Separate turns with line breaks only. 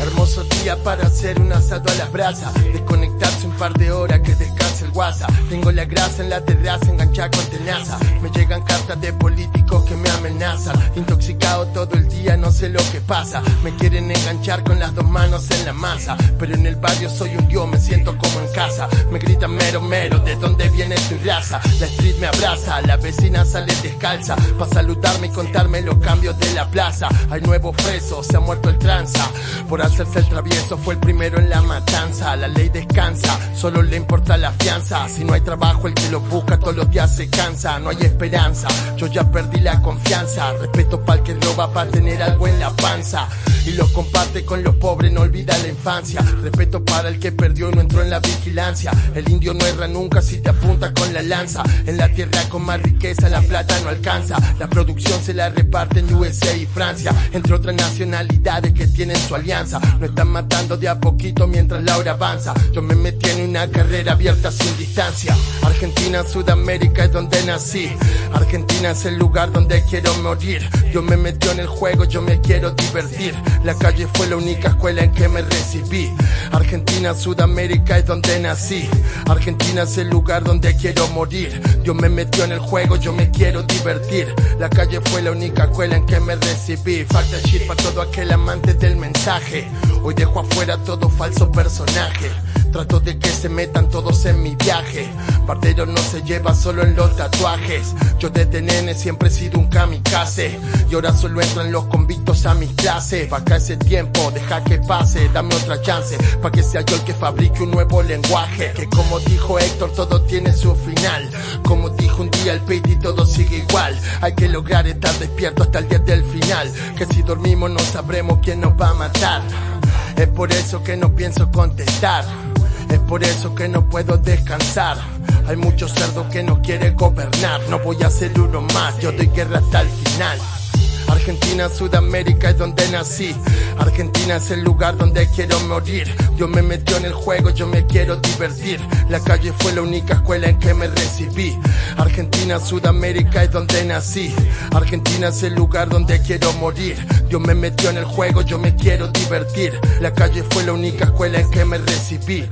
Hermoso día para hacer un asado a las brasas Desconectarse un par de horas que descanse Tengo la grasa en la terraza enganchada con tenaza. Me llegan cartas de políticos que me amenazan. Intoxicado todo el día, no sé lo que pasa. Me quieren enganchar con las dos manos en la masa. Pero en el barrio soy un dios, me siento como en casa. Me gritan mero mero, ¿de dónde viene tu raza? La street me abraza, la vecina sale descalza. Pa' saludarme y contarme los cambios de la plaza. Hay nuevos presos, se ha muerto el tranza. Por hacerse el travieso fue el primero en la matanza. La ley descansa, solo le importa la fianza Si no hay trabajo el que lo busca todos los días se cansa. No hay esperanza, yo ya perdí la confianza. Respeto para el que roba para tener algo en la panza y lo comparte con los pobres, no olvida la infancia. Respeto para el que perdió y no entró en la vigilancia. El indio no erra nunca si te apunta con la lanza. En la tierra con más riqueza la plata no alcanza. La producción se la reparte en USA y Francia, entre otras nacionalidades que tienen su alianza. No están matando de a poquito mientras la hora avanza. Yo me metí en una carrera abierta sin distancia. Argentina, Sudamérica es donde nací. Argentina es el lugar donde quiero morir. Yo me metí en el juego, yo me quiero divertir. La calle fue la única escuela en que me recibí. Argentina, Sudamérica es donde nací. Argentina es el lugar donde quiero morir. Yo me metió en el juego, yo me quiero divertir. La calle fue la única escuela en que me recibí. Falta shit para todo aquel amante del mensaje. Hoy dejo afuera todo falso personaje. Trato de que se metan todos en mi viaje. Bardero no se lleva solo en los tatuajes. Yo desde nene siempre he sido un kamikaze. Y ahora solo entran los convictos a mis clases. Va acá ese tiempo, deja que pase, dame otra chance. Pa' que sea yo el que fabrique un nuevo lenguaje. Que como dijo Héctor, todo tiene su final. Como dijo un día el Pete todo sigue igual. Hay que lograr estar despierto hasta el día del final. Que si dormimos no sabremos quién nos va a matar. Es por eso que no pienso contestar. Es por eso que no puedo descansar. Hay muchos cerdos que no quieren gobernar. No voy a ser uno más, yo doy guerra hasta el final. Argentina, Sudamérica es donde nací. Argentina es el lugar donde quiero morir. Yo me metí en el juego, yo me quiero divertir. La calle fue la única escuela en que me recibí. Argentina, Sudamérica es donde nací. Argentina es el lugar donde quiero morir. Yo me metí en el juego, yo me quiero divertir. La calle fue la única escuela en que me recibí.